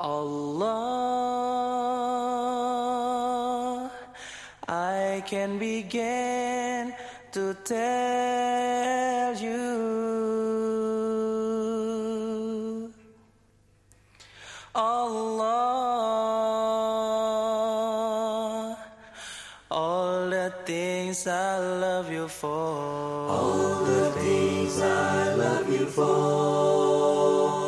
Allah, I can begin to tell you. Allah, all the things I love you for. All the things I love you for.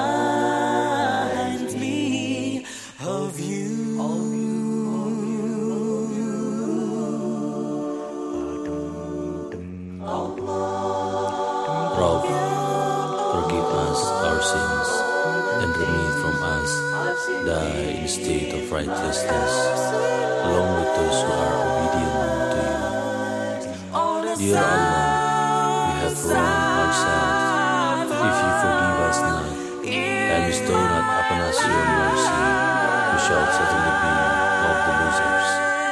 remind me of you. Rob, forgive us our sins and remove from us in state of righteousness, along with those who are obedient to you. Dear Allah, we have wronged ourselves. If you forgive us not, and bestowed on Apanasio mercy, who shall certainly be of the losers.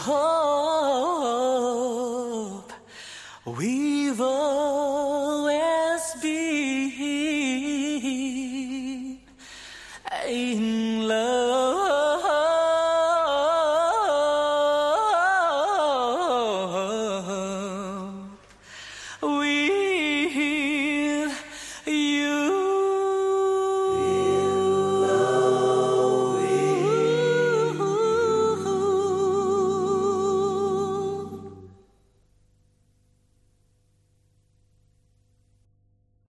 hope we've always been.